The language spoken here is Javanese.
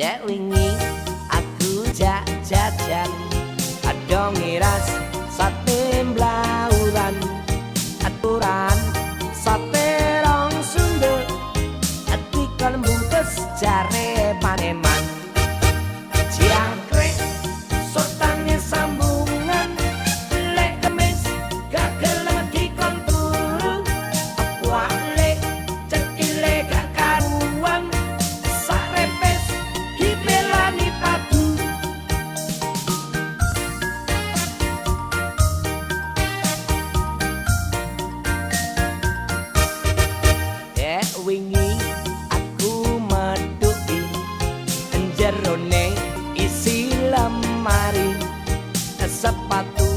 adek wingi aku jak jajan. Adong ngiras sate blauran aturan sate rong sunde ati kan mutes jare sepatu